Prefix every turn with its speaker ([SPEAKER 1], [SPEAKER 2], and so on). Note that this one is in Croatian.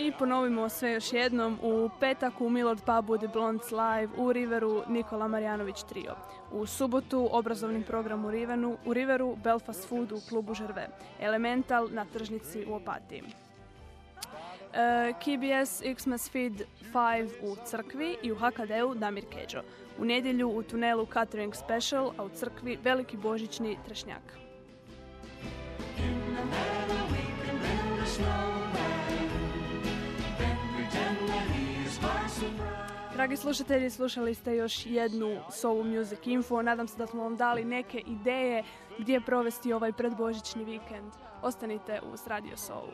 [SPEAKER 1] I ponovimo sve još jednom. U petak u Milord pubu The Blondes Live u Riveru Nikola Marjanović trio. U subotu obrazovnim program u, Rivenu, u Riveru Belfast Food u klubu Žrve. Elemental na tržnici u Opatiji. E, KBS Xmas Feed 5 u crkvi i u HKD-u Damir Keđo. U nedjelju u tunelu Catering Special, a u crkvi Veliki Božićni trešnjak. Dragi slušatelji, slušali ste još jednu Soul Music Info. Nadam se da smo vam dali neke ideje gdje provesti ovaj predbožićni vikend. Ostanite uz Radio Soul.